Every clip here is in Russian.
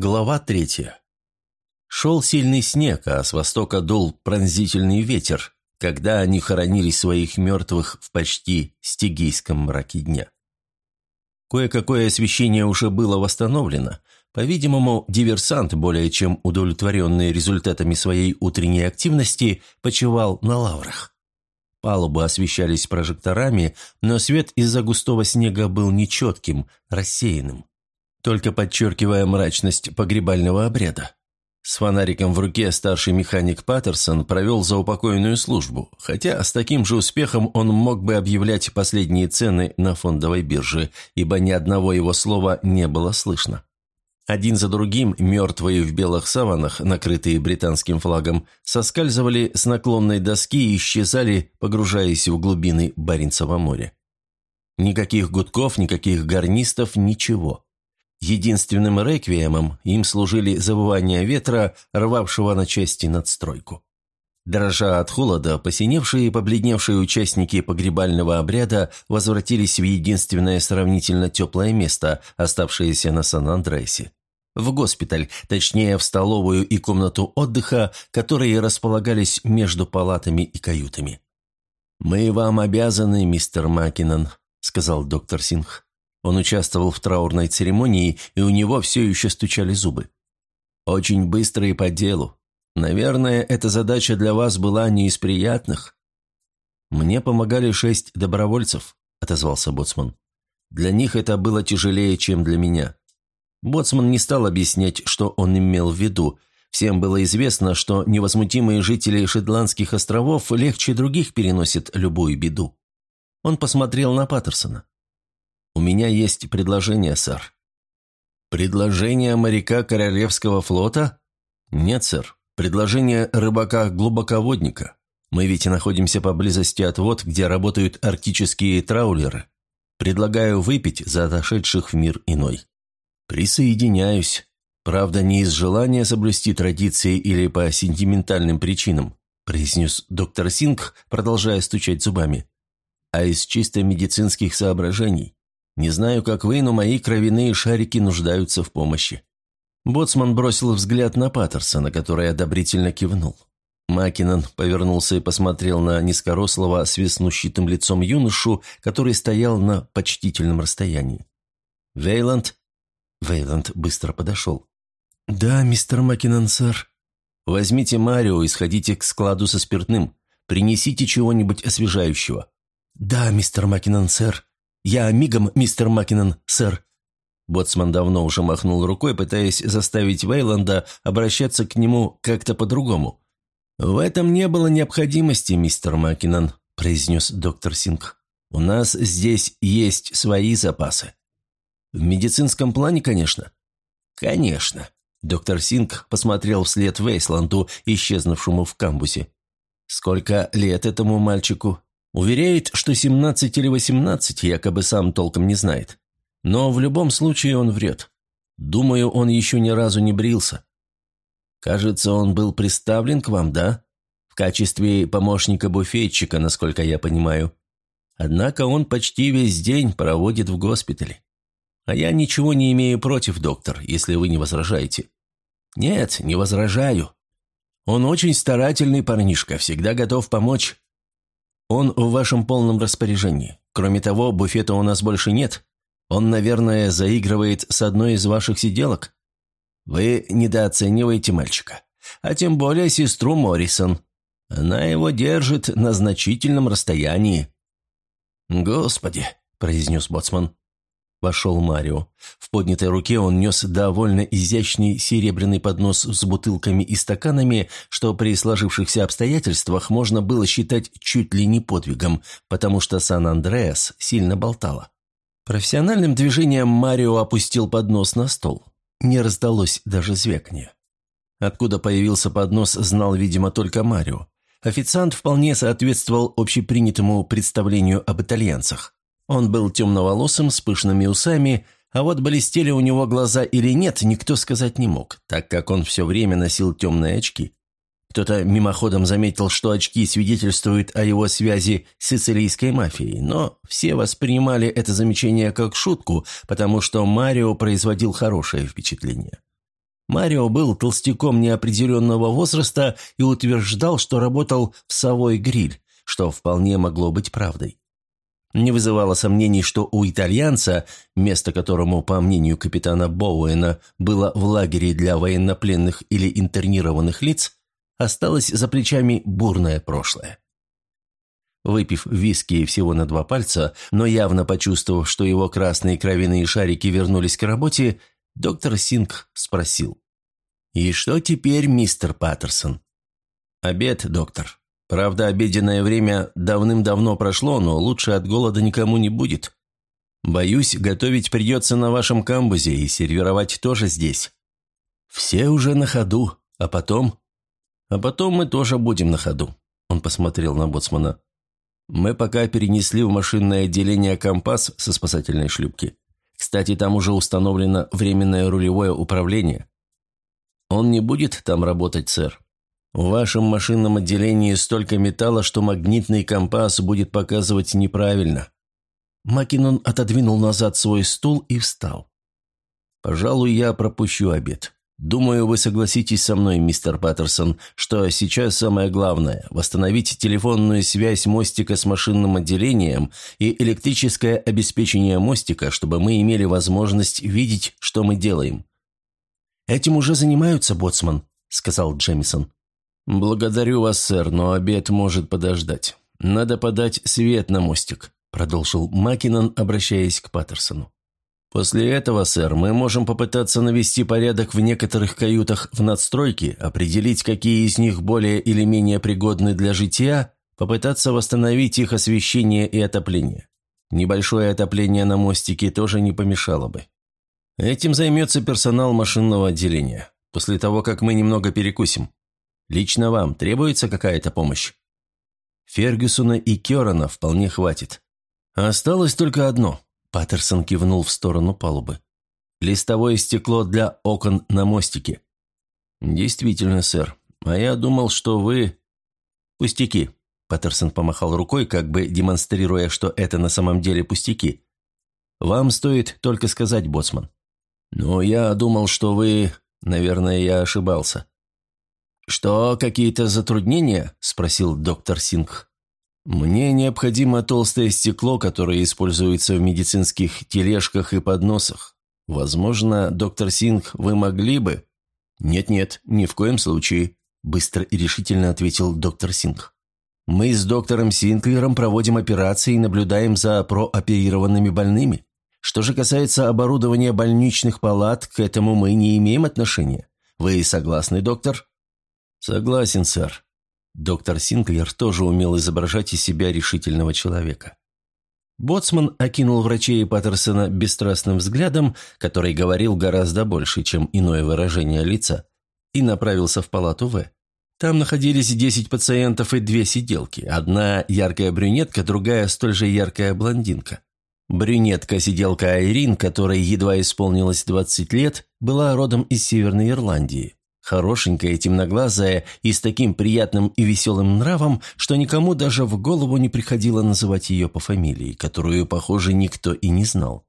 Глава третья. Шел сильный снег, а с востока дул пронзительный ветер, когда они хоронили своих мертвых в почти стигийском мраке дня. Кое-какое освещение уже было восстановлено. По-видимому, диверсант, более чем удовлетворенный результатами своей утренней активности, почевал на лаврах. Палубы освещались прожекторами, но свет из-за густого снега был нечетким, рассеянным, только подчеркивая мрачность погребального обряда. С фонариком в руке старший механик Паттерсон провел заупокойную службу, хотя с таким же успехом он мог бы объявлять последние цены на фондовой бирже, ибо ни одного его слова не было слышно. Один за другим мертвые в белых саванах, накрытые британским флагом, соскальзывали с наклонной доски и исчезали, погружаясь в глубины Баренцева моря. Никаких гудков, никаких гарнистов, ничего. Единственным реквиемом им служили завывания ветра, рвавшего на части надстройку. Дрожа от холода, посиневшие и побледневшие участники погребального обряда возвратились в единственное сравнительно теплое место, оставшееся на Сан-Андресе в госпиталь, точнее в столовую и комнату отдыха, которые располагались между палатами и каютами. «Мы вам обязаны, мистер Маккинон», — сказал доктор Сингх. Он участвовал в траурной церемонии, и у него все еще стучали зубы. «Очень быстро и по делу. Наверное, эта задача для вас была не из приятных». «Мне помогали шесть добровольцев», — отозвался Боцман. «Для них это было тяжелее, чем для меня. Боцман не стал объяснять, что он имел в виду. Всем было известно, что невозмутимые жители Шетландских островов легче других переносят любую беду. Он посмотрел на Паттерсона. «У меня есть предложение, сэр». «Предложение моряка Королевского флота?» «Нет, сэр. Предложение рыбака-глубоководника. Мы ведь находимся поблизости от вод, где работают арктические траулеры. Предлагаю выпить за отошедших в мир иной». «Присоединяюсь. Правда, не из желания соблюсти традиции или по сентиментальным причинам», произнес доктор Синг, продолжая стучать зубами, «а из чисто медицинских соображений. Не знаю, как вы, но мои кровяные шарики нуждаются в помощи». Боцман бросил взгляд на Паттерсона, который одобрительно кивнул. Макинон повернулся и посмотрел на низкорослого с веснущитым лицом юношу, который стоял на почтительном расстоянии. «Вейланд?» Вейланд быстро подошел. «Да, мистер Маккинон, сэр». «Возьмите Марио и сходите к складу со спиртным. Принесите чего-нибудь освежающего». «Да, мистер Маккинон, сэр. Я мигом, мистер Маккинон, сэр». Боцман давно уже махнул рукой, пытаясь заставить Вейланда обращаться к нему как-то по-другому. «В этом не было необходимости, мистер Маккинон», – произнес доктор Синг. «У нас здесь есть свои запасы». В медицинском плане, конечно. Конечно. Доктор Синг посмотрел вслед Вейсланду, исчезнувшему в камбусе. Сколько лет этому мальчику? Уверяет, что 17 или 18, якобы сам толком не знает. Но в любом случае он врет. Думаю, он еще ни разу не брился. Кажется, он был представлен к вам, да? В качестве помощника-буфетчика, насколько я понимаю. Однако он почти весь день проводит в госпитале. А я ничего не имею против, доктор, если вы не возражаете». «Нет, не возражаю. Он очень старательный парнишка, всегда готов помочь. Он в вашем полном распоряжении. Кроме того, буфета у нас больше нет. Он, наверное, заигрывает с одной из ваших сиделок. Вы недооцениваете мальчика. А тем более сестру Моррисон. Она его держит на значительном расстоянии». «Господи», — произнес Боцман, Вошел Марио. В поднятой руке он нес довольно изящный серебряный поднос с бутылками и стаканами, что при сложившихся обстоятельствах можно было считать чуть ли не подвигом, потому что Сан-Андреас сильно болтало. Профессиональным движением Марио опустил поднос на стол. Не раздалось даже звяканье. Откуда появился поднос, знал, видимо, только Марио. Официант вполне соответствовал общепринятому представлению об итальянцах. Он был темноволосым, с пышными усами, а вот блестели у него глаза или нет, никто сказать не мог, так как он все время носил темные очки. Кто-то мимоходом заметил, что очки свидетельствуют о его связи с сицилийской мафией, но все воспринимали это замечание как шутку, потому что Марио производил хорошее впечатление. Марио был толстяком неопределенного возраста и утверждал, что работал в «Совой гриль», что вполне могло быть правдой. Не вызывало сомнений, что у итальянца, место которому, по мнению капитана Боуэна, было в лагере для военнопленных или интернированных лиц, осталось за плечами бурное прошлое. Выпив виски всего на два пальца, но явно почувствовав, что его красные кровяные шарики вернулись к работе, доктор Синг спросил. «И что теперь, мистер Паттерсон?» «Обед, доктор. Правда, обеденное время давным-давно прошло, но лучше от голода никому не будет. Боюсь, готовить придется на вашем камбузе и сервировать тоже здесь. Все уже на ходу, а потом...» «А потом мы тоже будем на ходу», — он посмотрел на боцмана. Мы пока перенесли в машинное отделение компас со спасательной шлюпки. Кстати, там уже установлено временное рулевое управление. Он не будет там работать, сэр. В вашем машинном отделении столько металла, что магнитный компас будет показывать неправильно. Макинон отодвинул назад свой стул и встал. «Пожалуй, я пропущу обед. Думаю, вы согласитесь со мной, мистер Паттерсон, что сейчас самое главное – восстановить телефонную связь мостика с машинным отделением и электрическое обеспечение мостика, чтобы мы имели возможность видеть, что мы делаем. «Этим уже занимаются, боцман», – сказал Джемисон. «Благодарю вас, сэр, но обед может подождать. Надо подать свет на мостик», – продолжил Макинон, обращаясь к Паттерсону. После этого, сэр, мы можем попытаться навести порядок в некоторых каютах в надстройке, определить, какие из них более или менее пригодны для жития, попытаться восстановить их освещение и отопление. Небольшое отопление на мостике тоже не помешало бы. Этим займется персонал машинного отделения, после того, как мы немного перекусим. Лично вам требуется какая-то помощь? Фергюсона и Керана вполне хватит. Осталось только одно – Паттерсон кивнул в сторону палубы. «Листовое стекло для окон на мостике». «Действительно, сэр. А я думал, что вы...» «Пустяки», — Паттерсон помахал рукой, как бы демонстрируя, что это на самом деле пустяки. «Вам стоит только сказать, боцман». «Ну, я думал, что вы...» «Наверное, я ошибался». «Что, какие-то затруднения?» – спросил доктор Сингх. «Мне необходимо толстое стекло, которое используется в медицинских тележках и подносах. Возможно, доктор Синг, вы могли бы...» «Нет-нет, ни в коем случае», – быстро и решительно ответил доктор Синг. «Мы с доктором Синклером проводим операции и наблюдаем за прооперированными больными. Что же касается оборудования больничных палат, к этому мы не имеем отношения. Вы согласны, доктор?» «Согласен, сэр», Доктор Синклер тоже умел изображать из себя решительного человека. Боцман окинул врачей Паттерсона бесстрастным взглядом, который говорил гораздо больше, чем иное выражение лица, и направился в палату В. Там находились десять пациентов и две сиделки. Одна яркая брюнетка, другая столь же яркая блондинка. Брюнетка-сиделка Айрин, которой едва исполнилось 20 лет, была родом из Северной Ирландии. Хорошенькая, темноглазая и с таким приятным и веселым нравом, что никому даже в голову не приходило называть ее по фамилии, которую, похоже, никто и не знал.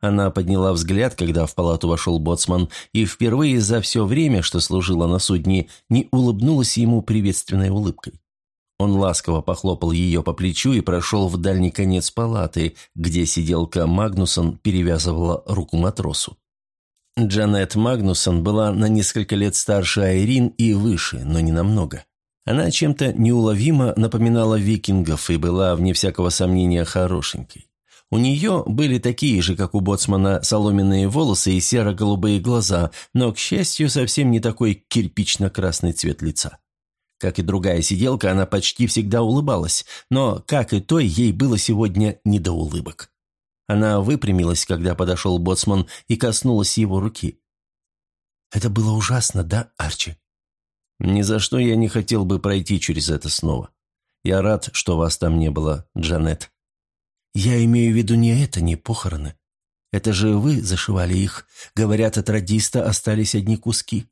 Она подняла взгляд, когда в палату вошел боцман, и впервые за все время, что служила на судне, не улыбнулась ему приветственной улыбкой. Он ласково похлопал ее по плечу и прошел в дальний конец палаты, где сиделка Магнусон перевязывала руку матросу. Джанет Магнусон была на несколько лет старше Айрин и выше, но не намного. Она чем-то неуловимо напоминала викингов и была, вне всякого сомнения, хорошенькой. У нее были такие же, как у боцмана, соломенные волосы и серо-голубые глаза, но, к счастью, совсем не такой кирпично-красный цвет лица. Как и другая сиделка, она почти всегда улыбалась, но, как и той, ей было сегодня не до улыбок. Она выпрямилась, когда подошел боцман и коснулась его руки. «Это было ужасно, да, Арчи?» «Ни за что я не хотел бы пройти через это снова. Я рад, что вас там не было, Джанет». «Я имею в виду не это, не похороны. Это же вы зашивали их. Говорят, от радиста остались одни куски».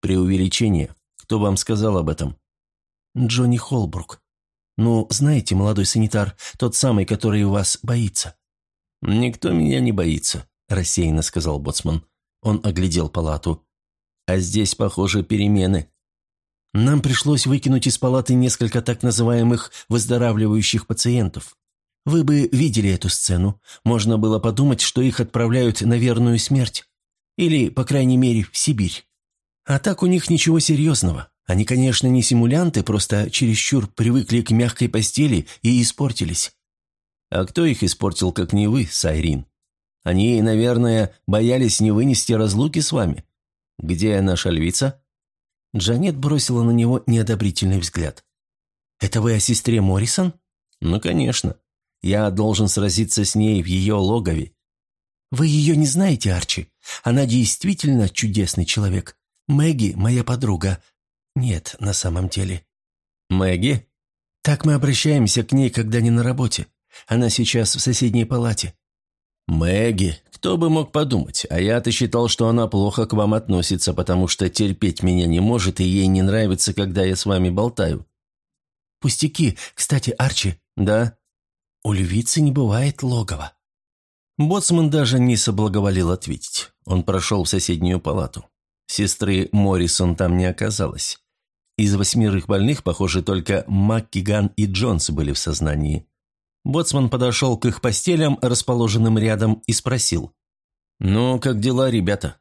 «Преувеличение. Кто вам сказал об этом?» «Джонни Холбрук. Ну, знаете, молодой санитар, тот самый, который вас боится». «Никто меня не боится», – рассеянно сказал Боцман. Он оглядел палату. а здесь, похоже, перемены. Нам пришлось выкинуть из палаты несколько так называемых выздоравливающих пациентов. Вы бы видели эту сцену. Можно было подумать, что их отправляют на верную смерть. Или, по крайней мере, в Сибирь. А так у них ничего серьезного. Они, конечно, не симулянты, просто чересчур привыкли к мягкой постели и испортились. А кто их испортил, как не вы, Сайрин? Они, наверное, боялись не вынести разлуки с вами. Где наша львица?» Джанет бросила на него неодобрительный взгляд. «Это вы о сестре Моррисон?» «Ну, конечно. Я должен сразиться с ней в ее логове». «Вы ее не знаете, Арчи? Она действительно чудесный человек. Мэгги – моя подруга. Нет, на самом деле». «Мэгги?» «Так мы обращаемся к ней, когда не на работе. Она сейчас в соседней палате». «Мэгги, кто бы мог подумать, а я-то считал, что она плохо к вам относится, потому что терпеть меня не может, и ей не нравится, когда я с вами болтаю». «Пустяки. Кстати, Арчи». «Да?» «У львицы не бывает логова». Боцман даже не соблаговолил ответить. Он прошел в соседнюю палату. Сестры Моррисон там не оказалось. Из восьмерых больных, похоже, только МакКиган и Джонс были в сознании. Боцман подошел к их постелям, расположенным рядом, и спросил. «Ну, как дела, ребята?»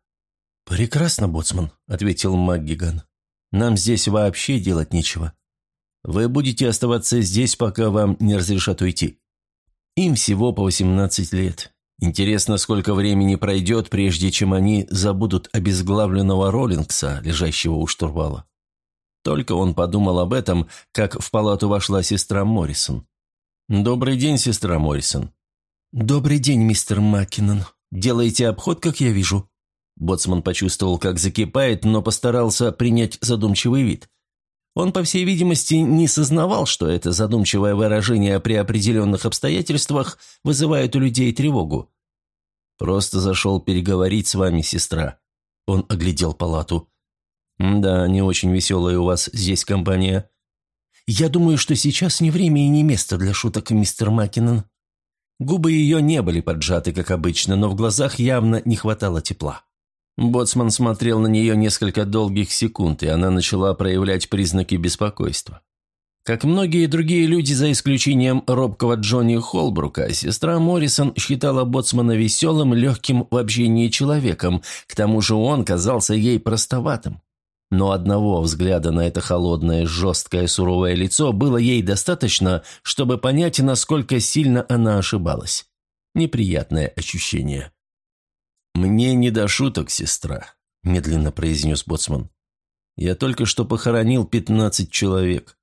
«Прекрасно, Боцман», — ответил МакГиган. «Нам здесь вообще делать нечего. Вы будете оставаться здесь, пока вам не разрешат уйти. Им всего по 18 лет. Интересно, сколько времени пройдет, прежде чем они забудут обезглавленного Роллингса, лежащего у штурвала». Только он подумал об этом, как в палату вошла сестра Моррисон. «Добрый день, сестра Моррисон». «Добрый день, мистер Маккинон. Делаете обход, как я вижу?» Боцман почувствовал, как закипает, но постарался принять задумчивый вид. Он, по всей видимости, не сознавал, что это задумчивое выражение при определенных обстоятельствах вызывает у людей тревогу. «Просто зашел переговорить с вами, сестра». Он оглядел палату. «Да, не очень веселая у вас здесь компания. «Я думаю, что сейчас не время и не место для шуток, мистер Маккинон». Губы ее не были поджаты, как обычно, но в глазах явно не хватало тепла. Боцман смотрел на нее несколько долгих секунд, и она начала проявлять признаки беспокойства. Как многие другие люди, за исключением робкого Джонни Холбрука, сестра Моррисон считала Боцмана веселым, легким в общении человеком, к тому же он казался ей простоватым. Но одного взгляда на это холодное, жесткое, суровое лицо было ей достаточно, чтобы понять, насколько сильно она ошибалась. Неприятное ощущение. «Мне не до шуток, сестра», – медленно произнес Боцман. «Я только что похоронил пятнадцать человек.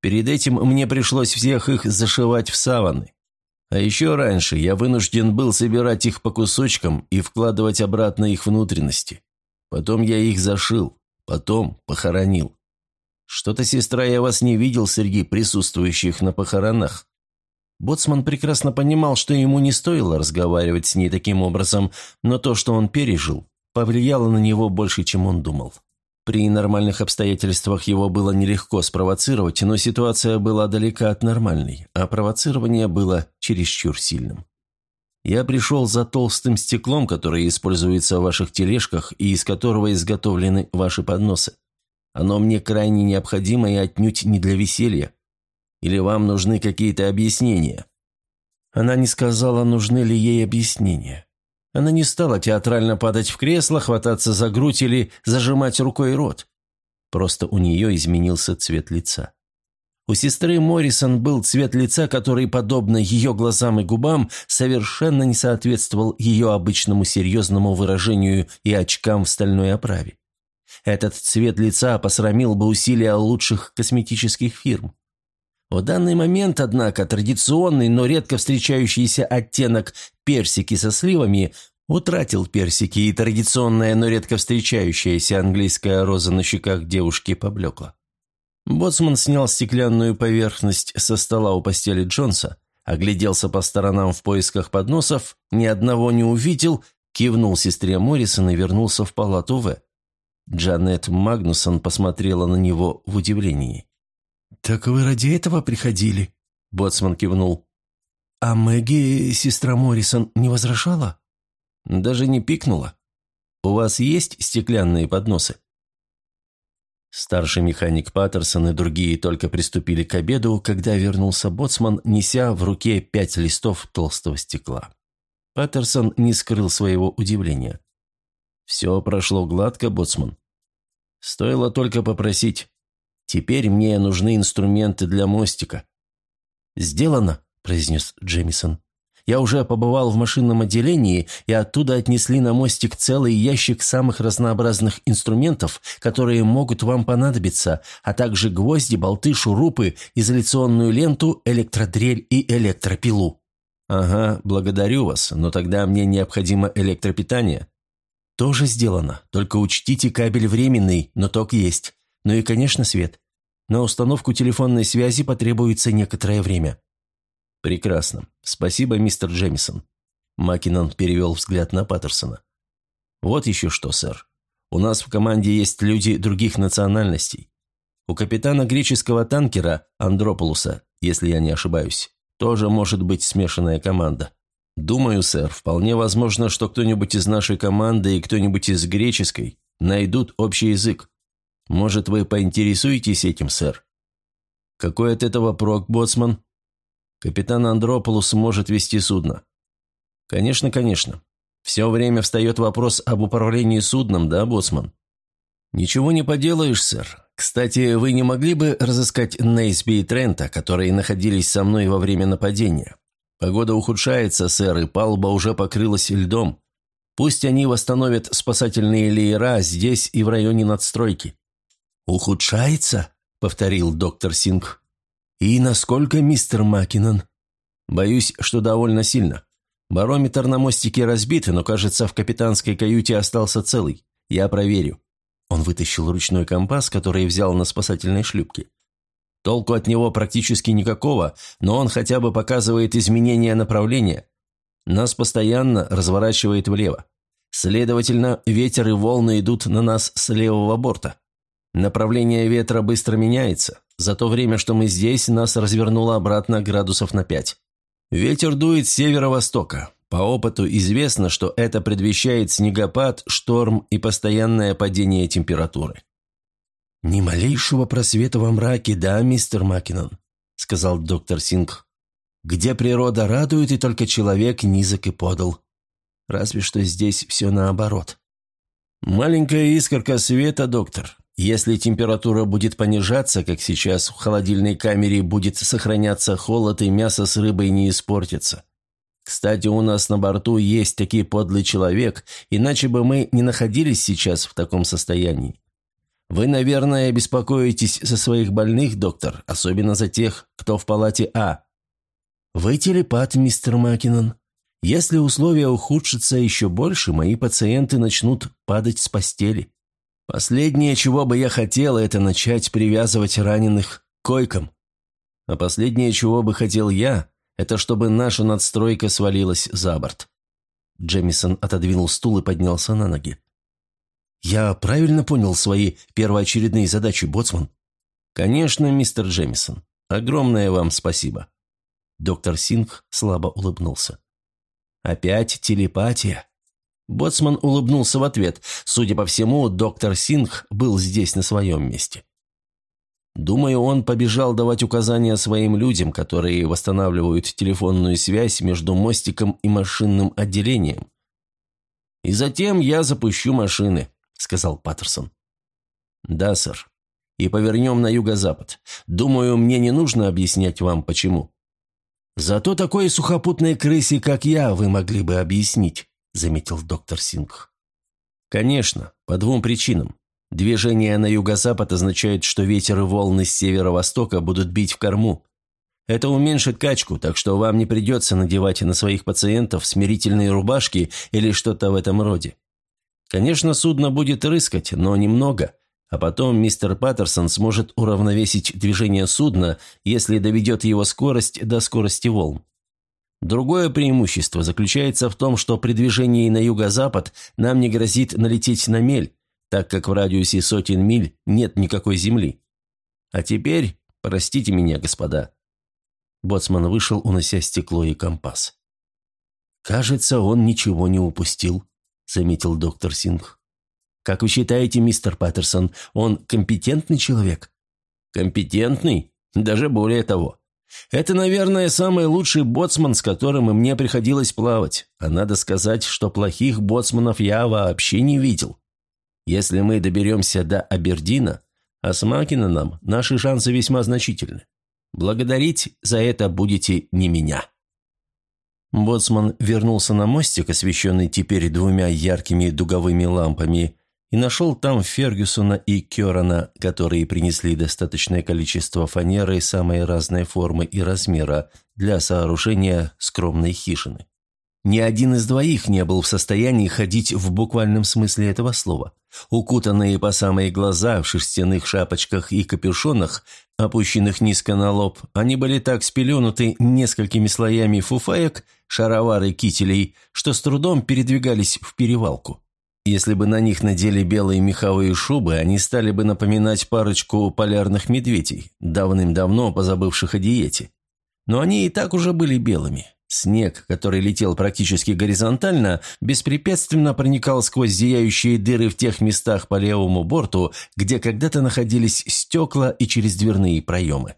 Перед этим мне пришлось всех их зашивать в саваны. А еще раньше я вынужден был собирать их по кусочкам и вкладывать обратно их внутренности. Потом я их зашил, Потом похоронил. Что-то, сестра, я вас не видел среди присутствующих на похоронах. Боцман прекрасно понимал, что ему не стоило разговаривать с ней таким образом, но то, что он пережил, повлияло на него больше, чем он думал. При нормальных обстоятельствах его было нелегко спровоцировать, но ситуация была далека от нормальной, а провоцирование было чересчур сильным. Я пришел за толстым стеклом, которое используется в ваших тележках и из которого изготовлены ваши подносы. Оно мне крайне необходимо и отнюдь не для веселья. Или вам нужны какие-то объяснения?» Она не сказала, нужны ли ей объяснения. Она не стала театрально падать в кресло, хвататься за грудь или зажимать рукой рот. Просто у нее изменился цвет лица. У сестры Моррисон был цвет лица, который, подобно ее глазам и губам, совершенно не соответствовал ее обычному серьезному выражению и очкам в стальной оправе. Этот цвет лица посрамил бы усилия лучших косметических фирм. В данный момент, однако, традиционный, но редко встречающийся оттенок персики со сливами утратил персики, и традиционная, но редко встречающаяся английская роза на щеках девушки поблекла. Боцман снял стеклянную поверхность со стола у постели Джонса, огляделся по сторонам в поисках подносов, ни одного не увидел, кивнул сестре Моррисон и вернулся в палату В. Джанет Магнусон посмотрела на него в удивлении. «Так вы ради этого приходили?» Боцман кивнул. «А Мэгги, сестра Моррисон, не возражала?» «Даже не пикнула». у вас есть стеклянные подносы?» Старший механик Паттерсон и другие только приступили к обеду, когда вернулся боцман, неся в руке пять листов толстого стекла. Паттерсон не скрыл своего удивления. «Все прошло гладко, боцман. Стоило только попросить. Теперь мне нужны инструменты для мостика». «Сделано», – произнес Джемисон. Я уже побывал в машинном отделении, и оттуда отнесли на мостик целый ящик самых разнообразных инструментов, которые могут вам понадобиться, а также гвозди, болты, шурупы, изоляционную ленту, электродрель и электропилу». «Ага, благодарю вас, но тогда мне необходимо электропитание». «Тоже сделано, только учтите кабель временный, но ток есть. Ну и, конечно, свет. На установку телефонной связи потребуется некоторое время». «Прекрасно. Спасибо, мистер Джемисон». Макинон перевел взгляд на Паттерсона. «Вот еще что, сэр. У нас в команде есть люди других национальностей. У капитана греческого танкера Андрополуса, если я не ошибаюсь, тоже может быть смешанная команда. Думаю, сэр, вполне возможно, что кто-нибудь из нашей команды и кто-нибудь из греческой найдут общий язык. Может, вы поинтересуетесь этим, сэр? Какой от этого прок, боцман? Капитан Андрополус может вести судно». «Конечно, конечно. Все время встает вопрос об управлении судном, да, боцман?» «Ничего не поделаешь, сэр. Кстати, вы не могли бы разыскать Нейсби и Трента, которые находились со мной во время нападения? Погода ухудшается, сэр, и палуба уже покрылась льдом. Пусть они восстановят спасательные леера здесь и в районе надстройки». «Ухудшается?» — повторил доктор Синг. «И насколько, мистер Маккинон?» «Боюсь, что довольно сильно. Барометр на мостике разбит, но, кажется, в капитанской каюте остался целый. Я проверю». Он вытащил ручной компас, который взял на спасательной шлюпке. Толку от него практически никакого, но он хотя бы показывает изменение направления. Нас постоянно разворачивает влево. Следовательно, ветер и волны идут на нас с левого борта. Направление ветра быстро меняется. За то время, что мы здесь, нас развернуло обратно градусов на пять. Ветер дует с северо-востока. По опыту известно, что это предвещает снегопад, шторм и постоянное падение температуры. «Ни малейшего просвета во мраке, да, мистер Маккинон?» – сказал доктор Синг. «Где природа радует, и только человек низок и подал. Разве что здесь все наоборот». «Маленькая искорка света, доктор. Если температура будет понижаться, как сейчас, в холодильной камере будет сохраняться холод, и мясо с рыбой не испортится. Кстати, у нас на борту есть такой подлый человек, иначе бы мы не находились сейчас в таком состоянии. Вы, наверное, беспокоитесь за своих больных, доктор, особенно за тех, кто в палате А. Вы телепат, мистер Маккинон. Если условия ухудшатся еще больше, мои пациенты начнут падать с постели. Последнее, чего бы я хотел, это начать привязывать раненых к койкам. А последнее, чего бы хотел я, это чтобы наша надстройка свалилась за борт. Джемисон отодвинул стул и поднялся на ноги. «Я правильно понял свои первоочередные задачи, боцман?» «Конечно, мистер Джемисон. Огромное вам спасибо». Доктор Сингх слабо улыбнулся. «Опять телепатия?» Боцман улыбнулся в ответ. Судя по всему, доктор Сингх был здесь на своем месте. Думаю, он побежал давать указания своим людям, которые восстанавливают телефонную связь между мостиком и машинным отделением. «И затем я запущу машины», — сказал Паттерсон. «Да, сэр. И повернем на юго-запад. Думаю, мне не нужно объяснять вам, почему». «Зато такой сухопутной крысе, как я, вы могли бы объяснить», заметил доктор Сингх. «Конечно, по двум причинам. Движение на юго-запад означает, что ветер и волны с северо-востока будут бить в корму. Это уменьшит качку, так что вам не придется надевать на своих пациентов смирительные рубашки или что-то в этом роде. Конечно, судно будет рыскать, но немного, а потом мистер Паттерсон сможет уравновесить движение судна, если доведет его скорость до скорости волн. Другое преимущество заключается в том, что при движении на юго-запад нам не грозит налететь на мель, так как в радиусе сотен миль нет никакой земли. А теперь, простите меня, господа». Боцман вышел, унося стекло и компас. «Кажется, он ничего не упустил», — заметил доктор Сингх. Как вы считаете, мистер Паттерсон, он компетентный человек?» «Компетентный? Даже более того. Это, наверное, самый лучший боцман, с которым мне приходилось плавать. А надо сказать, что плохих боцманов я вообще не видел. Если мы доберемся до Абердина, а с Макиноном наши шансы весьма значительны. Благодарить за это будете не меня». Боцман вернулся на мостик, освещенный теперь двумя яркими дуговыми лампами, и нашел там Фергюсона и Керана, которые принесли достаточное количество фанеры самой разной формы и размера для сооружения скромной хижины. Ни один из двоих не был в состоянии ходить в буквальном смысле этого слова. Укутанные по самые глаза в шерстяных шапочках и капюшонах, опущенных низко на лоб, они были так спеленуты несколькими слоями фуфаек, шаровары кителей, что с трудом передвигались в перевалку. Если бы на них надели белые меховые шубы, они стали бы напоминать парочку полярных медведей, давным-давно позабывших о диете. Но они и так уже были белыми. Снег, который летел практически горизонтально, беспрепятственно проникал сквозь зияющие дыры в тех местах по левому борту, где когда-то находились стекла и через дверные проемы.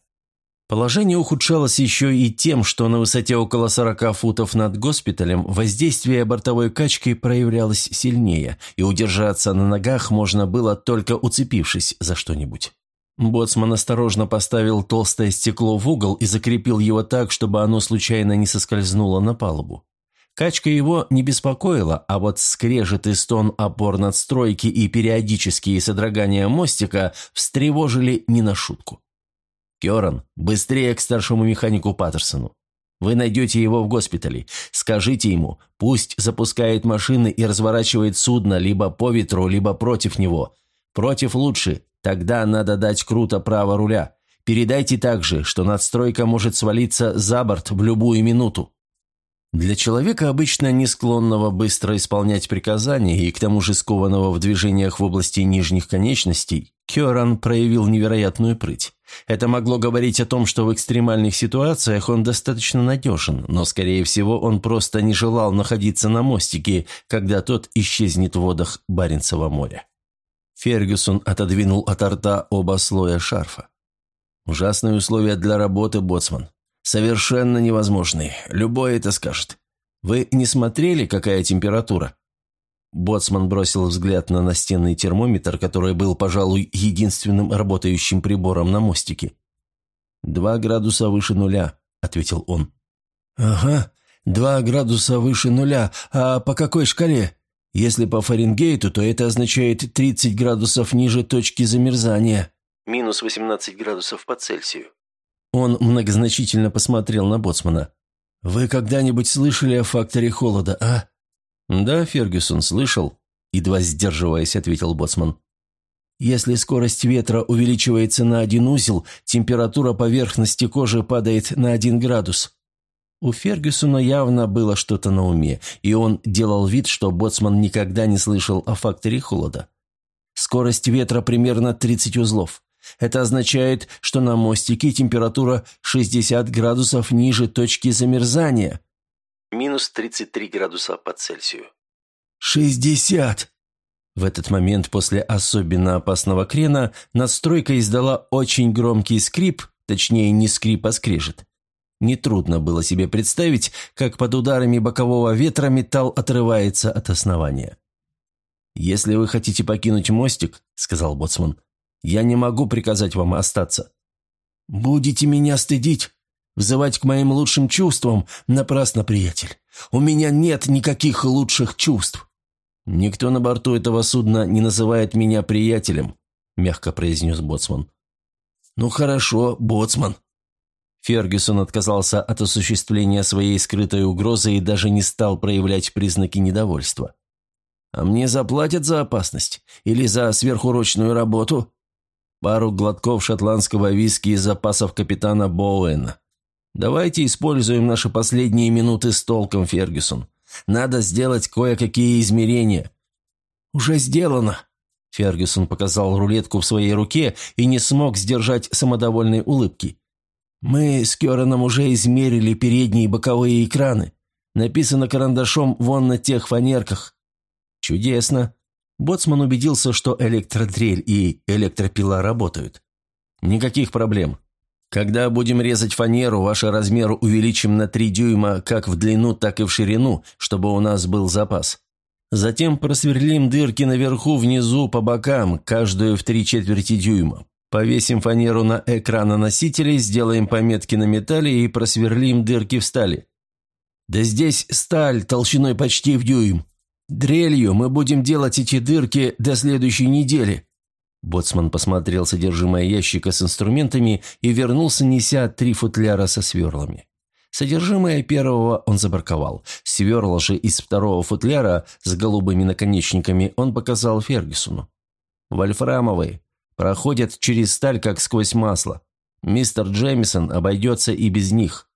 Положение ухудшалось еще и тем, что на высоте около 40 футов над госпиталем воздействие бортовой качки проявлялось сильнее, и удержаться на ногах можно было только уцепившись за что-нибудь. Боцман осторожно поставил толстое стекло в угол и закрепил его так, чтобы оно случайно не соскользнуло на палубу. Качка его не беспокоила, а вот скрежет и стон опор надстройки и периодические содрогания мостика встревожили не на шутку. «Керан, быстрее к старшему механику Паттерсону. Вы найдете его в госпитале. Скажите ему, пусть запускает машины и разворачивает судно либо по ветру, либо против него. Против лучше, Тогда надо дать круто право руля. Передайте также, что надстройка может свалиться за борт в любую минуту. Для человека, обычно не склонного быстро исполнять приказания и к тому же скованного в движениях в области нижних конечностей, Кёран проявил невероятную прыть. Это могло говорить о том, что в экстремальных ситуациях он достаточно надежен, но, скорее всего, он просто не желал находиться на мостике, когда тот исчезнет в водах Баренцева моря. Фергюсон отодвинул от рта оба слоя шарфа. «Ужасные условия для работы, боцман. Совершенно невозможные. Любой это скажет. Вы не смотрели, какая температура?» Боцман бросил взгляд на настенный термометр, который был, пожалуй, единственным работающим прибором на мостике. «Два градуса выше нуля», — ответил он. «Ага, два градуса выше нуля. А по какой шкале?» Если по Фаренгейту, то это означает 30 градусов ниже точки замерзания. Минус 18 градусов по Цельсию. Он многозначительно посмотрел на Боцмана. «Вы когда-нибудь слышали о факторе холода, а?» «Да, Фергюсон, слышал», – едва сдерживаясь, ответил Боцман. «Если скорость ветра увеличивается на один узел, температура поверхности кожи падает на один градус. У Фергюсона явно было что-то на уме, и он делал вид, что боцман никогда не слышал о факторе холода. Скорость ветра примерно 30 узлов. Это означает, что на мостике температура 60 градусов ниже точки замерзания. Минус 33 градуса по Цельсию. «Шестьдесят!» В этот момент после особенно опасного крена надстройка издала очень громкий скрип, точнее не скрип, а скрежет. Нетрудно было себе представить, как под ударами бокового ветра металл отрывается от основания. «Если вы хотите покинуть мостик», — сказал Боцман, — «я не могу приказать вам остаться». «Будете меня стыдить, взывать к моим лучшим чувствам? Напрасно, приятель. У меня нет никаких лучших чувств». «Никто на борту этого судна не называет меня приятелем», — мягко произнес Боцман. «Ну хорошо, Боцман», Фергюсон отказался от осуществления своей скрытой угрозы и даже не стал проявлять признаки недовольства. «А мне заплатят за опасность? Или за сверхурочную работу?» «Пару глотков шотландского виски из запасов капитана Боуэна. Давайте используем наши последние минуты с толком, Фергюсон. Надо сделать кое-какие измерения». «Уже сделано», Фергюсон показал рулетку в своей руке и не смог сдержать самодовольной улыбки. «Мы с Кераном уже измерили передние и боковые экраны. Написано карандашом вон на тех фанерках». «Чудесно». Боцман убедился, что электродрель и электропила работают. «Никаких проблем. Когда будем резать фанеру, ваши размеры увеличим на 3 дюйма как в длину, так и в ширину, чтобы у нас был запас. Затем просверлим дырки наверху, внизу, по бокам, каждую в три четверти дюйма. Повесим фанеру на экраноносители, сделаем пометки на металле и просверлим дырки в стали. Да здесь сталь толщиной почти в дюйм. Дрелью мы будем делать эти дырки до следующей недели». Боцман посмотрел содержимое ящика с инструментами и вернулся, неся три футляра со сверлами. Содержимое первого он забраковал. Сверла же из второго футляра с голубыми наконечниками он показал Фергюсону. «Вольфрамовые. Проходят через сталь, как сквозь масло. Мистер Джемисон обойдется и без них».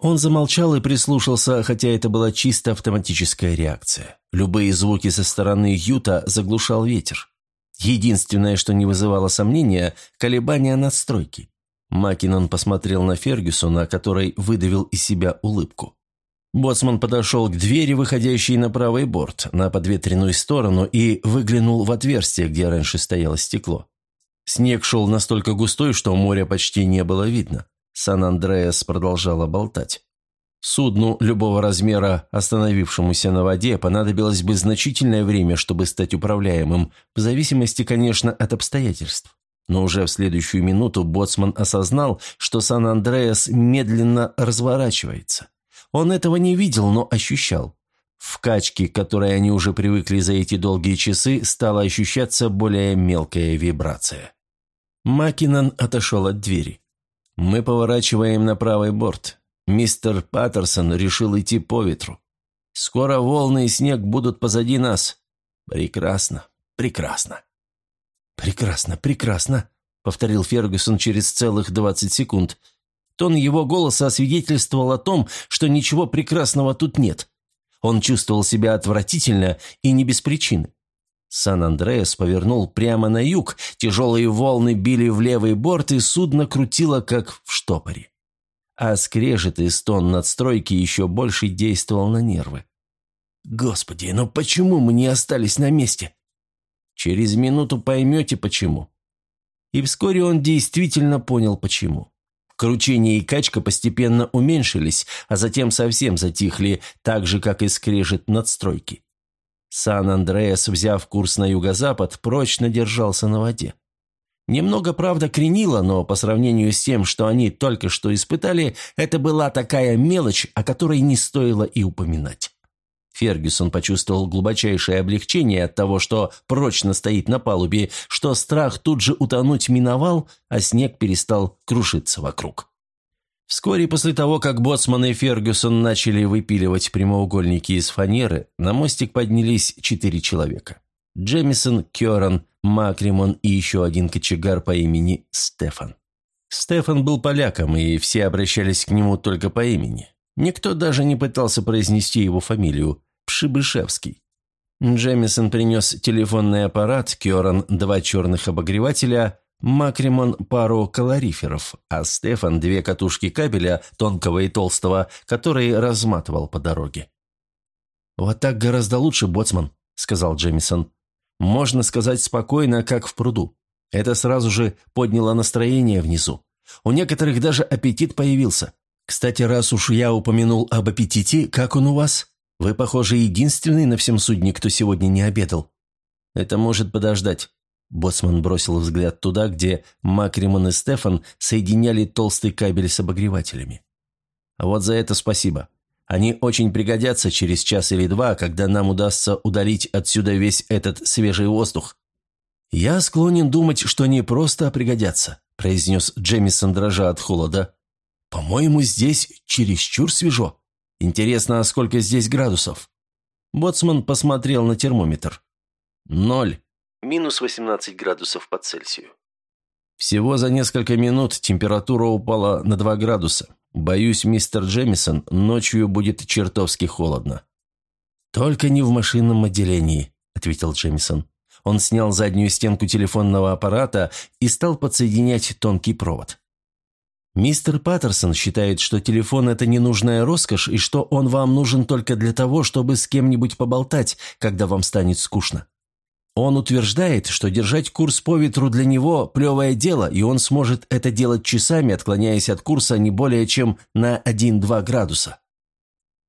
Он замолчал и прислушался, хотя это была чисто автоматическая реакция. Любые звуки со стороны Юта заглушал ветер. Единственное, что не вызывало сомнения – колебания надстройки. Макинон посмотрел на Фергюсона, который выдавил из себя улыбку. Боцман подошел к двери, выходящей на правый борт, на подветренную сторону, и выглянул в отверстие, где раньше стояло стекло. Снег шел настолько густой, что моря почти не было видно. Сан-Андреас продолжала болтать. Судну любого размера, остановившемуся на воде, понадобилось бы значительное время, чтобы стать управляемым, в зависимости, конечно, от обстоятельств. Но уже в следующую минуту Боцман осознал, что Сан-Андреас медленно разворачивается. Он этого не видел, но ощущал. В качке, к которой они уже привыкли за эти долгие часы, стала ощущаться более мелкая вибрация. Макинан отошел от двери. «Мы поворачиваем на правый борт. Мистер Паттерсон решил идти по ветру. Скоро волны и снег будут позади нас. Прекрасно, прекрасно». «Прекрасно, прекрасно», — повторил Фергюсон через целых двадцать секунд. Тон его голоса освидетельствовал о том, что ничего прекрасного тут нет. Он чувствовал себя отвратительно и не без причины. Сан-Андреас повернул прямо на юг, тяжелые волны били в левый борт, и судно крутило, как в штопоре. А скрежет и стон надстройки еще больше действовал на нервы. «Господи, но почему мы не остались на месте?» Через минуту поймете, почему». И вскоре он действительно понял, почему. Кручение и качка постепенно уменьшились, а затем совсем затихли, так же, как и скрежет надстройки. Сан-Андреас, взяв курс на юго-запад, прочно держался на воде. Немного, правда, кренило, но по сравнению с тем, что они только что испытали, это была такая мелочь, о которой не стоило и упоминать. Фергюсон почувствовал глубочайшее облегчение от того, что прочно стоит на палубе, что страх тут же утонуть миновал, а снег перестал крушиться вокруг. Вскоре после того, как Боцман и Фергюсон начали выпиливать прямоугольники из фанеры, на мостик поднялись четыре человека. Джемисон, Кёран, Макримон и еще один кочегар по имени Стефан. Стефан был поляком, и все обращались к нему только по имени. Никто даже не пытался произнести его фамилию – Пшибышевский. Джемисон принес телефонный аппарат, Кёран – два черных обогревателя, Макримон – пару калориферов, а Стефан – две катушки кабеля, тонкого и толстого, которые разматывал по дороге. «Вот так гораздо лучше, боцман», – сказал Джемисон. «Можно сказать спокойно, как в пруду. Это сразу же подняло настроение внизу. У некоторых даже аппетит появился. Кстати, раз уж я упомянул об аппетите, как он у вас? Вы, похоже, единственный на всем судне, кто сегодня не обедал. Это может подождать. Боцман бросил взгляд туда, где Макримон и Стефан соединяли толстый кабель с обогревателями. А вот за это спасибо. Они очень пригодятся через час или два, когда нам удастся удалить отсюда весь этот свежий воздух. «Я склонен думать, что они просто пригодятся», – произнес Джемисон, дрожа от холода. «По-моему, здесь чересчур свежо. Интересно, а сколько здесь градусов?» Боцман посмотрел на термометр. «Ноль. Минус 18 градусов по Цельсию». Всего за несколько минут температура упала на 2 градуса. Боюсь, мистер Джемисон, ночью будет чертовски холодно. «Только не в машинном отделении», — ответил Джемисон. Он снял заднюю стенку телефонного аппарата и стал подсоединять тонкий провод. Мистер Паттерсон считает, что телефон – это ненужная роскошь, и что он вам нужен только для того, чтобы с кем-нибудь поболтать, когда вам станет скучно. Он утверждает, что держать курс по ветру для него – плевое дело, и он сможет это делать часами, отклоняясь от курса не более чем на 1-2 градуса.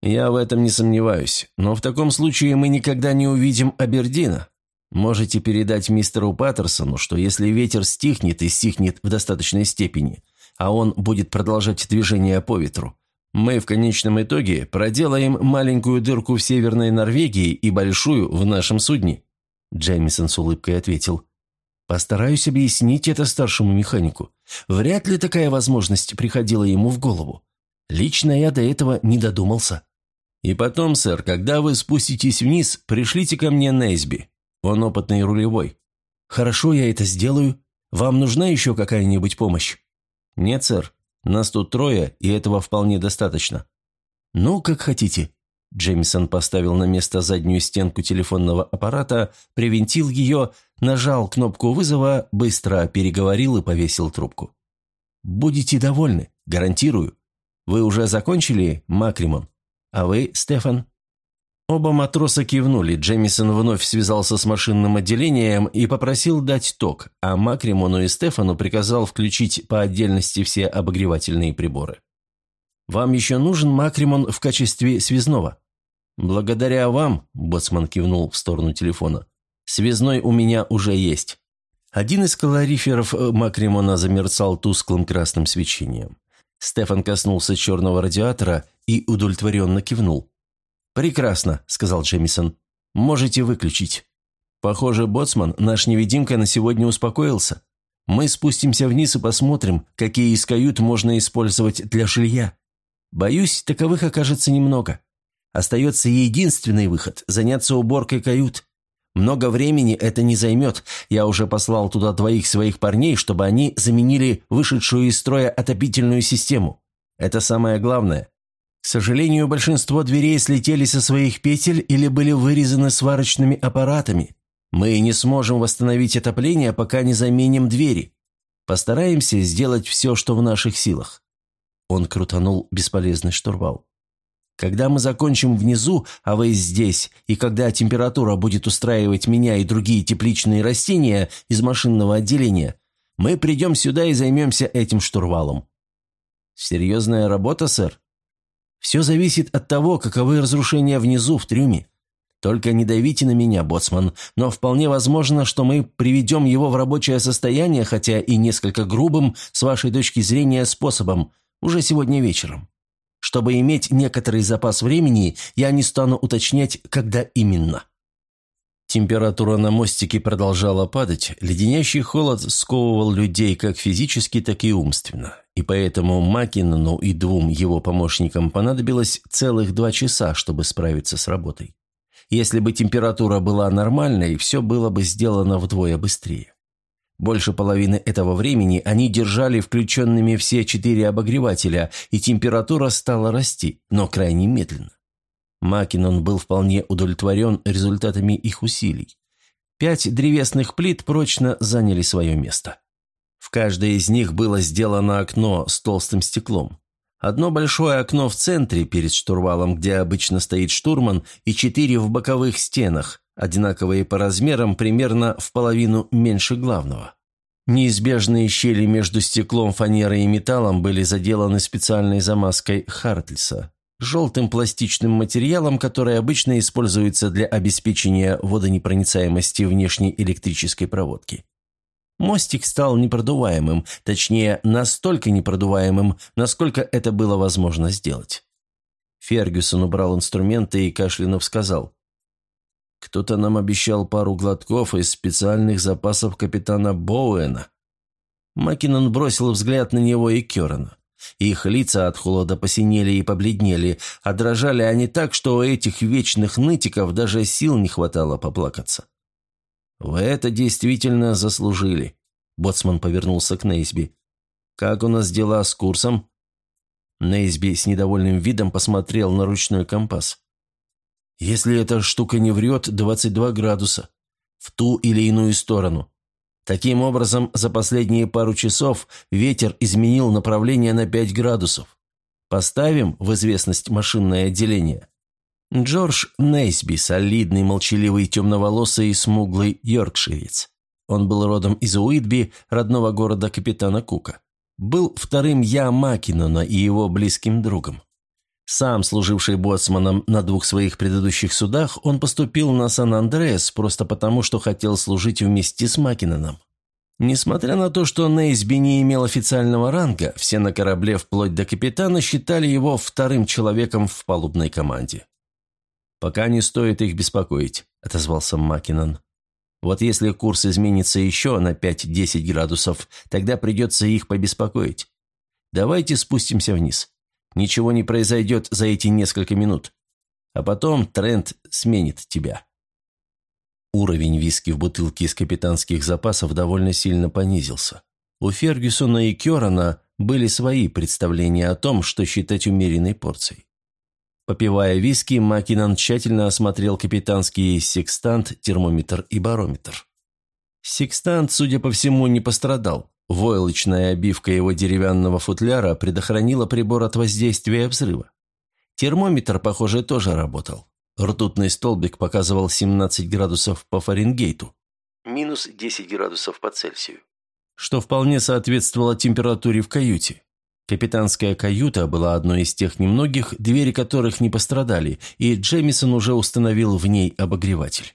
Я в этом не сомневаюсь, но в таком случае мы никогда не увидим Абердина. Можете передать мистеру Паттерсону, что если ветер стихнет и стихнет в достаточной степени, а он будет продолжать движение по ветру, мы в конечном итоге проделаем маленькую дырку в Северной Норвегии и большую в нашем судне. Джеймисон с улыбкой ответил. «Постараюсь объяснить это старшему механику. Вряд ли такая возможность приходила ему в голову. Лично я до этого не додумался». «И потом, сэр, когда вы спуститесь вниз, пришлите ко мне Нейсби. Он опытный рулевой». «Хорошо, я это сделаю. Вам нужна еще какая-нибудь помощь?» «Нет, сэр. Нас тут трое, и этого вполне достаточно». «Ну, как хотите. Джеймисон поставил на место заднюю стенку телефонного аппарата, привинтил ее, нажал кнопку вызова, быстро переговорил и повесил трубку. «Будете довольны, гарантирую. Вы уже закончили, Макримон? А вы, Стефан?» Оба матроса кивнули, Джеймисон вновь связался с машинным отделением и попросил дать ток, а Макримону и Стефану приказал включить по отдельности все обогревательные приборы. «Вам еще нужен Макримон в качестве связного?» «Благодаря вам», – боцман кивнул в сторону телефона, – «связной у меня уже есть». Один из калориферов э, Макримона замерцал тусклым красным свечением. Стефан коснулся черного радиатора и удовлетворенно кивнул. «Прекрасно», – сказал Джемисон. «Можете выключить». «Похоже, боцман, наш невидимка на сегодня успокоился. Мы спустимся вниз и посмотрим, какие из кают можно использовать для жилья. Боюсь, таковых окажется немного. Остается единственный выход – заняться уборкой кают. Много времени это не займет. Я уже послал туда двоих своих парней, чтобы они заменили вышедшую из строя отопительную систему. Это самое главное. К сожалению, большинство дверей слетели со своих петель или были вырезаны сварочными аппаратами. Мы не сможем восстановить отопление, пока не заменим двери. Постараемся сделать все, что в наших силах». Он крутанул бесполезный штурвал. Когда мы закончим внизу, а вы здесь, и когда температура будет устраивать меня и другие тепличные растения из машинного отделения, мы придем сюда и займемся этим штурвалом». «Серьезная работа, сэр?» «Все зависит от того, каковы разрушения внизу, в трюме. Только не давите на меня, боцман, но вполне возможно, что мы приведем его в рабочее состояние, хотя и несколько грубым, с вашей точки зрения, способом, уже сегодня вечером». Чтобы иметь некоторый запас времени, я не стану уточнять, когда именно. Температура на мостике продолжала падать, леденящий холод сковывал людей как физически, так и умственно. И поэтому Макинону и двум его помощникам понадобилось целых два часа, чтобы справиться с работой. Если бы температура была нормальной, все было бы сделано вдвое быстрее. Больше половины этого времени они держали включенными все четыре обогревателя, и температура стала расти, но крайне медленно. Макинон был вполне удовлетворен результатами их усилий. Пять древесных плит прочно заняли свое место. В каждой из них было сделано окно с толстым стеклом. Одно большое окно в центре перед штурвалом, где обычно стоит штурман, и четыре в боковых стенах, одинаковые по размерам, примерно в половину меньше главного. Неизбежные щели между стеклом, фанерой и металлом были заделаны специальной замазкой Хартлиса, желтым пластичным материалом, который обычно используется для обеспечения водонепроницаемости внешней электрической проводки. Мостик стал непродуваемым, точнее, настолько непродуваемым, насколько это было возможно сделать. Фергюсон убрал инструменты и кашлянув сказал. Кто-то нам обещал пару глотков из специальных запасов капитана Боуэна. Макинон бросил взгляд на него и Керана. Их лица от холода посинели и побледнели, а дрожали они так, что у этих вечных нытиков даже сил не хватало поплакаться. «Вы это действительно заслужили», — Боцман повернулся к Нейсби. «Как у нас дела с курсом?» Нейсби с недовольным видом посмотрел на ручной компас. Если эта штука не врет, 22 градуса. В ту или иную сторону. Таким образом, за последние пару часов ветер изменил направление на 5 градусов. Поставим в известность машинное отделение. Джордж Нейсби, солидный, молчаливый, темноволосый и смуглый йоркширец. Он был родом из Уитби, родного города капитана Кука. Был вторым Я Макинона и его близким другом. Сам, служивший боцманом на двух своих предыдущих судах, он поступил на Сан-Андреас просто потому, что хотел служить вместе с Макиноном. Несмотря на то, что Нейсби не имел официального ранга, все на корабле вплоть до капитана считали его вторым человеком в палубной команде. «Пока не стоит их беспокоить», – отозвался Макинон. «Вот если курс изменится еще на 5-10 градусов, тогда придется их побеспокоить. Давайте спустимся вниз. Ничего не произойдет за эти несколько минут. А потом тренд сменит тебя». Уровень виски в бутылке из капитанских запасов довольно сильно понизился. У Фергюсона и Керана были свои представления о том, что считать умеренной порцией. Попивая виски, Макинан тщательно осмотрел капитанский секстант, термометр и барометр. Секстант, судя по всему, не пострадал. Войлочная обивка его деревянного футляра предохранила прибор от воздействия взрыва. Термометр, похоже, тоже работал. Ртутный столбик показывал 17 градусов по Фаренгейту, минус 10 градусов по Цельсию, что вполне соответствовало температуре в каюте. Капитанская каюта была одной из тех немногих, двери которых не пострадали, и Джемисон уже установил в ней обогреватель.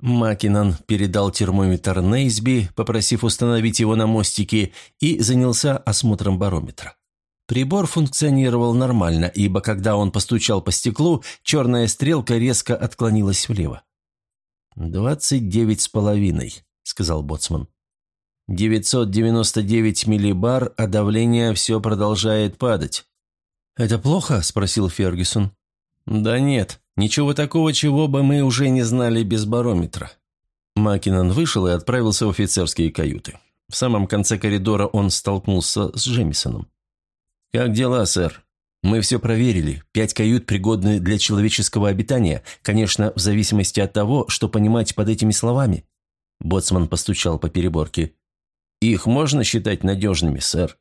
Макинан передал термометр Нейсби, попросив установить его на мостике, и занялся осмотром барометра. Прибор функционировал нормально, ибо когда он постучал по стеклу, черная стрелка резко отклонилась влево. «Двадцать девять с половиной», — сказал Боцман. «Девятьсот девяносто девять миллибар, а давление все продолжает падать». «Это плохо?» – спросил Фергюсон. «Да нет, ничего такого, чего бы мы уже не знали без барометра». Макинон вышел и отправился в офицерские каюты. В самом конце коридора он столкнулся с Джемисоном. «Как дела, сэр?» «Мы все проверили. Пять кают пригодны для человеческого обитания, конечно, в зависимости от того, что понимать под этими словами». Боцман постучал по переборке. «Их можно считать надежными, сэр?»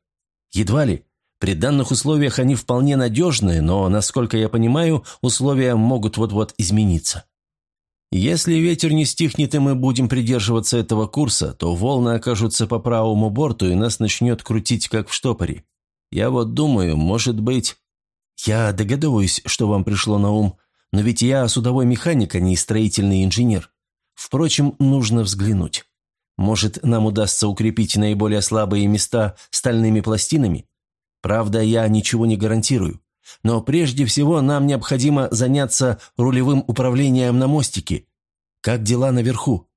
«Едва ли. При данных условиях они вполне надежные, но, насколько я понимаю, условия могут вот-вот измениться. Если ветер не стихнет и мы будем придерживаться этого курса, то волны окажутся по правому борту и нас начнет крутить, как в штопоре. Я вот думаю, может быть... Я догадываюсь, что вам пришло на ум, но ведь я судовой механик, а не строительный инженер. Впрочем, нужно взглянуть. Может, нам удастся укрепить наиболее слабые места стальными пластинами? Правда, я ничего не гарантирую. Но прежде всего нам необходимо заняться рулевым управлением на мостике. Как дела наверху?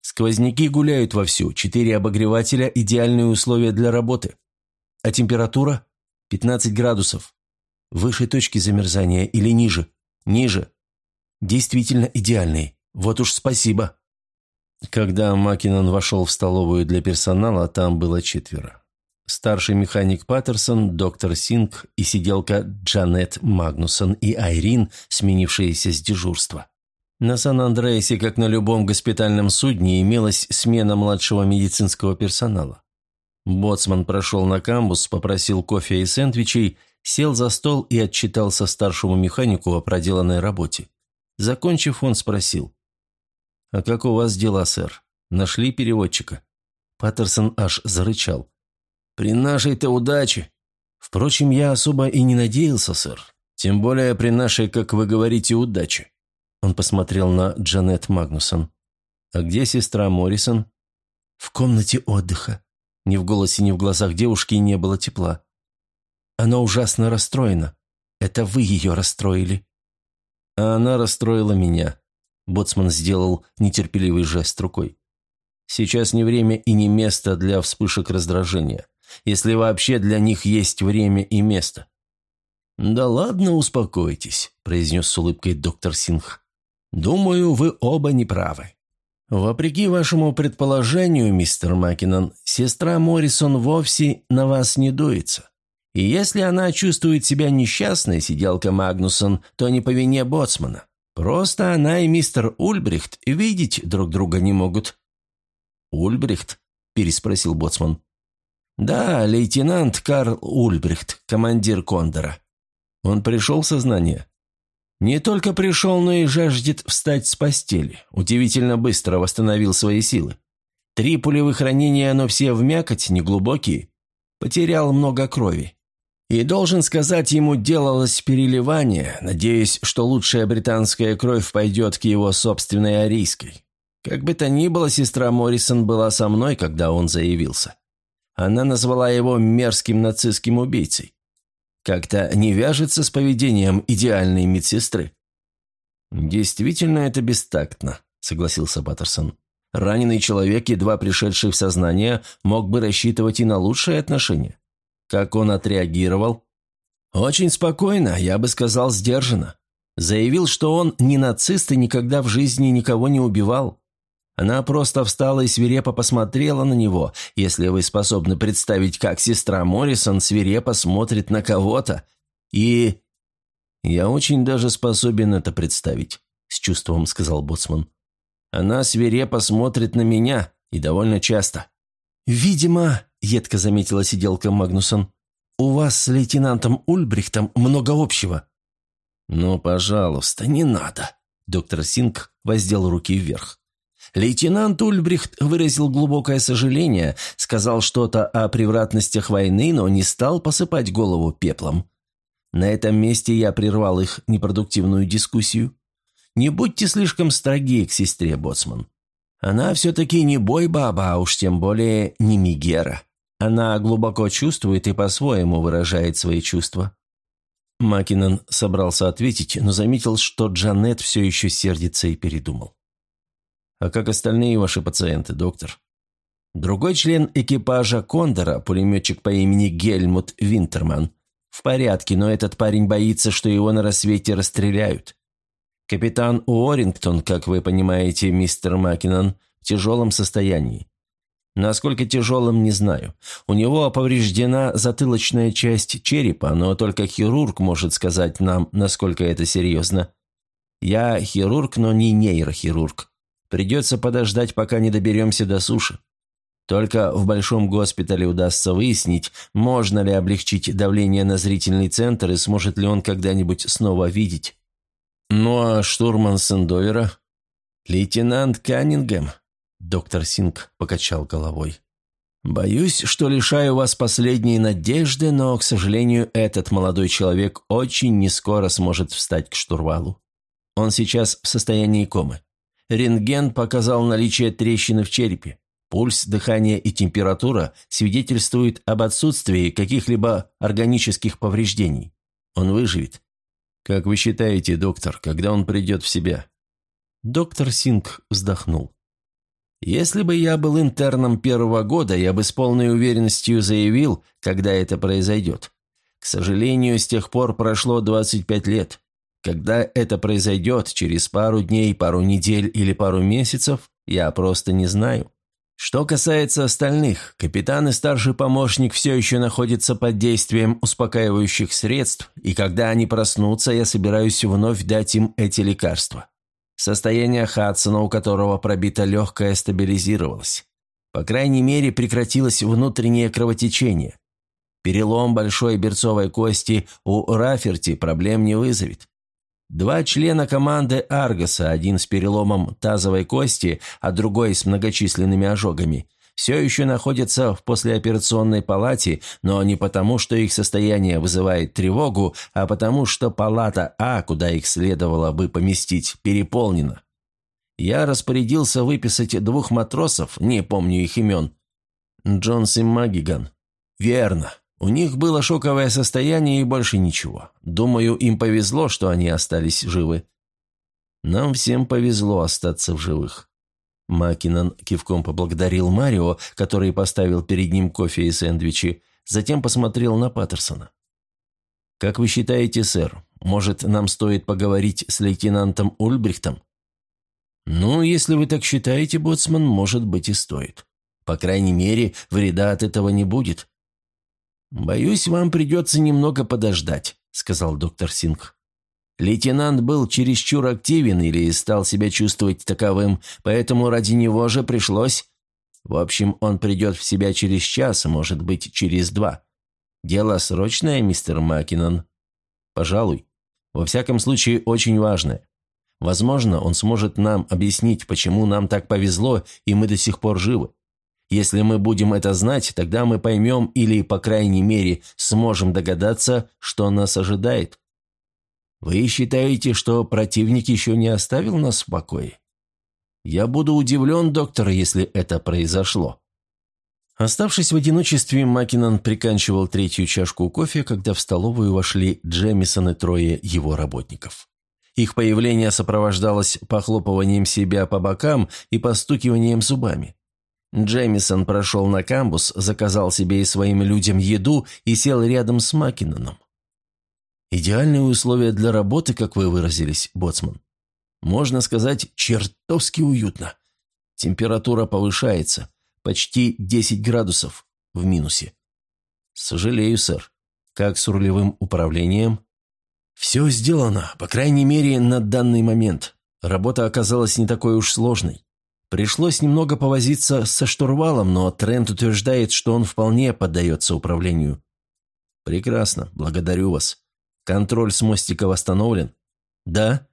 Сквозняки гуляют вовсю, четыре обогревателя – идеальные условия для работы. А температура? 15 градусов. Выше точки замерзания или ниже? Ниже. Действительно идеальный. Вот уж спасибо. Когда Макинон вошел в столовую для персонала, там было четверо. Старший механик Паттерсон, доктор Синг и сиделка Джанет Магнусон и Айрин, сменившиеся с дежурства. На Сан-Андреасе, как на любом госпитальном судне, имелась смена младшего медицинского персонала. Боцман прошел на камбус, попросил кофе и сэндвичей, сел за стол и отчитался старшему механику о проделанной работе. Закончив, он спросил. «А как у вас дела, сэр? Нашли переводчика?» Паттерсон аж зарычал. «При нашей-то удаче!» «Впрочем, я особо и не надеялся, сэр. Тем более при нашей, как вы говорите, удаче». Он посмотрел на Джанет Магнусон. «А где сестра Моррисон?» «В комнате отдыха», ни в голосе, ни в глазах девушки не было тепла. Она ужасно расстроена. Это вы ее расстроили. А она расстроила меня. Боцман сделал нетерпеливый жест рукой. Сейчас не время и не место для вспышек раздражения. Если вообще для них есть время и место. «Да ладно, успокойтесь», – произнес с улыбкой доктор Сингх. «Думаю, вы оба неправы. «Вопреки вашему предположению, мистер Маккинон, сестра Моррисон вовсе на вас не дуется. И если она чувствует себя несчастной, сиделка Магнусон, то не по вине боцмана. Просто она и мистер Ульбрихт видеть друг друга не могут». «Ульбрихт?» – переспросил боцман. «Да, лейтенант Карл Ульбрихт, командир Кондора. Он пришел в сознание?» Не только пришел, но и жаждет встать с постели. Удивительно быстро восстановил свои силы. Три пулевых ранения, но все в мякоть, неглубокие. Потерял много крови. И должен сказать, ему делалось переливание, надеясь, что лучшая британская кровь пойдет к его собственной арийской. Как бы то ни было, сестра Моррисон была со мной, когда он заявился. Она назвала его мерзким нацистским убийцей. Как-то не вяжется с поведением идеальной медсестры. «Действительно, это бестактно», — согласился Баттерсон. «Раненый человек, едва пришедший в сознание, мог бы рассчитывать и на лучшие отношения. Как он отреагировал? Очень спокойно, я бы сказал, сдержанно. Заявил, что он не нацист и никогда в жизни никого не убивал. Она просто встала и свирепо посмотрела на него, если вы способны представить, как сестра Моррисон свирепо смотрит на кого-то. И... «Я очень даже способен это представить», — с чувством сказал Боцман. «Она свирепо смотрит на меня, и довольно часто». «Видимо, — едко заметила сиделка Магнусон, — у вас с лейтенантом Ульбрихтом много общего». «Ну, пожалуйста, не надо», — доктор Синг воздел руки вверх. Лейтенант Ульбрихт выразил глубокое сожаление, сказал что-то о превратностях войны, но не стал посыпать голову пеплом. На этом месте я прервал их непродуктивную дискуссию. Не будьте слишком строги к сестре Боцман. Она все-таки не бой-баба, а уж тем более не Мигера. Она глубоко чувствует и по-своему выражает свои чувства. Макинон собрался ответить, но заметил, что Джанет все еще сердится и передумал. «А как остальные ваши пациенты, доктор?» Другой член экипажа «Кондора», пулеметчик по имени Гельмут Винтерман, в порядке, но этот парень боится, что его на рассвете расстреляют. Капитан Уоррингтон, как вы понимаете, мистер Маккинон, в тяжелом состоянии. Насколько тяжелым, не знаю. У него повреждена затылочная часть черепа, но только хирург может сказать нам, насколько это серьезно. Я хирург, но не нейрохирург. Придется подождать, пока не доберемся до суши. Только в большом госпитале удастся выяснить, можно ли облегчить давление на зрительный центр и сможет ли он когда-нибудь снова видеть. «Ну а штурман Сендовера?» «Лейтенант Каннингем?» Доктор Синг покачал головой. «Боюсь, что лишаю вас последней надежды, но, к сожалению, этот молодой человек очень нескоро сможет встать к штурвалу. Он сейчас в состоянии комы. Рентген показал наличие трещины в черепе. Пульс, дыхание и температура свидетельствуют об отсутствии каких-либо органических повреждений. Он выживет. «Как вы считаете, доктор, когда он придет в себя?» Доктор Синг вздохнул. «Если бы я был интерном первого года, я бы с полной уверенностью заявил, когда это произойдет. К сожалению, с тех пор прошло 25 лет. Когда это произойдет, через пару дней, пару недель или пару месяцев, я просто не знаю. Что касается остальных, капитан и старший помощник все еще находятся под действием успокаивающих средств, и когда они проснутся, я собираюсь вновь дать им эти лекарства. Состояние Хадсона, у которого пробито легкое, стабилизировалось. По крайней мере, прекратилось внутреннее кровотечение. Перелом большой берцовой кости у Раферти проблем не вызовет. Два члена команды Аргоса, один с переломом тазовой кости, а другой с многочисленными ожогами, все еще находятся в послеоперационной палате, но не потому, что их состояние вызывает тревогу, а потому, что палата А, куда их следовало бы поместить, переполнена. Я распорядился выписать двух матросов, не помню их имен. Джонс и Магиган. Верно. У них было шоковое состояние и больше ничего. Думаю, им повезло, что они остались живы. Нам всем повезло остаться в живых. Макинон кивком поблагодарил Марио, который поставил перед ним кофе и сэндвичи, затем посмотрел на Паттерсона. «Как вы считаете, сэр, может, нам стоит поговорить с лейтенантом Ульбрихтом?» «Ну, если вы так считаете, Боцман, может быть и стоит. По крайней мере, вреда от этого не будет. «Боюсь, вам придется немного подождать», — сказал доктор Синг. Лейтенант был чересчур активен или стал себя чувствовать таковым, поэтому ради него же пришлось... В общем, он придет в себя через час, а может быть, через два. Дело срочное, мистер Маккинон. Пожалуй. Во всяком случае, очень важное. Возможно, он сможет нам объяснить, почему нам так повезло, и мы до сих пор живы. Если мы будем это знать, тогда мы поймем или, по крайней мере, сможем догадаться, что нас ожидает. Вы считаете, что противник еще не оставил нас в покое? Я буду удивлен, доктор, если это произошло. Оставшись в одиночестве, Макинон приканчивал третью чашку кофе, когда в столовую вошли Джемисон и трое его работников. Их появление сопровождалось похлопыванием себя по бокам и постукиванием зубами. Джемисон прошел на камбус, заказал себе и своим людям еду и сел рядом с Макиноном. «Идеальные условия для работы, как вы выразились, боцман. Можно сказать, чертовски уютно. Температура повышается, Почти 10 градусов в минусе. Сожалею, сэр. Как с рулевым управлением? Все сделано, по крайней мере, на данный момент. Работа оказалась не такой уж сложной. Пришлось немного повозиться со штурвалом, но Трент утверждает, что он вполне поддается управлению. Прекрасно, благодарю вас. Контроль с мостика восстановлен? Да.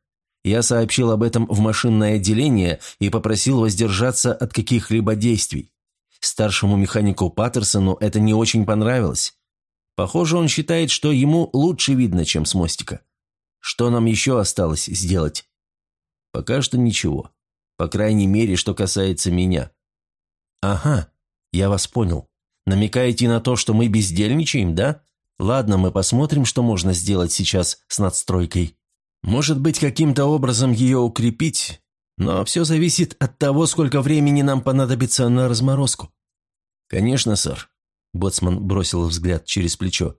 Я сообщил об этом в машинное отделение и попросил воздержаться от каких-либо действий. Старшему механику Паттерсону это не очень понравилось. Похоже, он считает, что ему лучше видно, чем с мостика. Что нам еще осталось сделать? Пока что ничего. По крайней мере, что касается меня. Ага, я вас понял. Намекаете на то, что мы бездельничаем, да? Ладно, мы посмотрим, что можно сделать сейчас с надстройкой. Может быть, каким-то образом ее укрепить, но все зависит от того, сколько времени нам понадобится на разморозку». «Конечно, сэр», – Боцман бросил взгляд через плечо.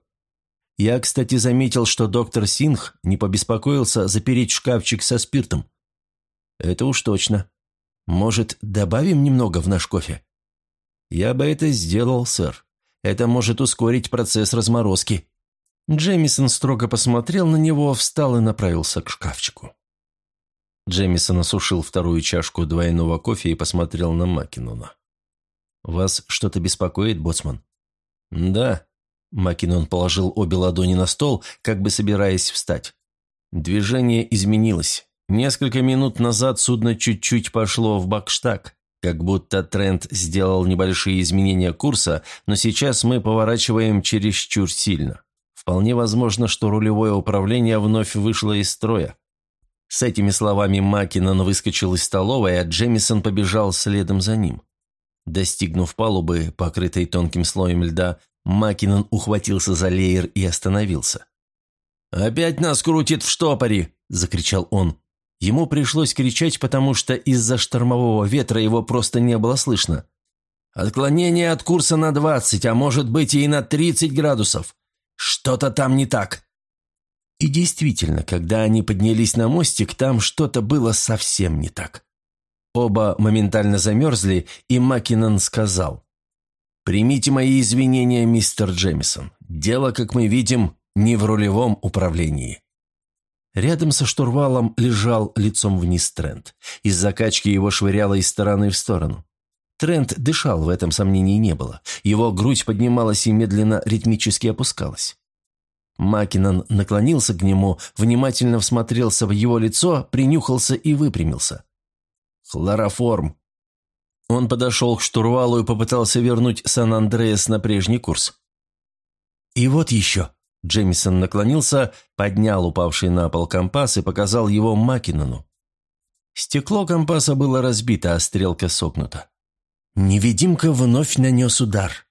«Я, кстати, заметил, что доктор Сингх не побеспокоился запереть шкафчик со спиртом». «Это уж точно. Может, добавим немного в наш кофе?» «Я бы это сделал, сэр. Это может ускорить процесс разморозки». Джемисон строго посмотрел на него, встал и направился к шкафчику. Джемисон осушил вторую чашку двойного кофе и посмотрел на Макинона. «Вас что-то беспокоит, боцман?» «Да». Макинон положил обе ладони на стол, как бы собираясь встать. Движение изменилось. Несколько минут назад судно чуть-чуть пошло в бакштаг, как будто тренд сделал небольшие изменения курса, но сейчас мы поворачиваем чересчур сильно. Вполне возможно, что рулевое управление вновь вышло из строя. С этими словами Макинон выскочил из столовой, а Джемисон побежал следом за ним. Достигнув палубы, покрытой тонким слоем льда, Макинон ухватился за леер и остановился. «Опять нас крутит в штопоре!» – закричал он. Ему пришлось кричать, потому что из-за штормового ветра его просто не было слышно. «Отклонение от курса на 20, а может быть и на 30 градусов. Что-то там не так!» И действительно, когда они поднялись на мостик, там что-то было совсем не так. Оба моментально замерзли, и Маккинон сказал. «Примите мои извинения, мистер Джемисон. Дело, как мы видим, не в рулевом управлении». Рядом со штурвалом лежал лицом вниз Трент. Из закачки его швыряло из стороны в сторону. Трент дышал, в этом сомнений не было. Его грудь поднималась и медленно ритмически опускалась. Макинон наклонился к нему, внимательно всмотрелся в его лицо, принюхался и выпрямился. «Хлороформ!» Он подошел к штурвалу и попытался вернуть Сан-Андреас на прежний курс. «И вот еще!» Джемисон наклонился, поднял упавший на пол компас и показал его Макинону. Стекло компаса было разбито, а стрелка согнута. Невидимка вновь нанес удар.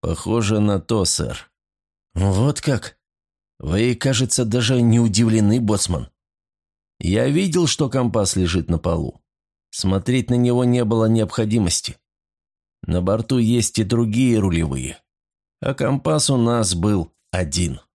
«Похоже на то, сэр». «Вот как?» «Вы, кажется, даже не удивлены, боцман. Я видел, что компас лежит на полу. Смотреть на него не было необходимости. На борту есть и другие рулевые. А компас у нас был один».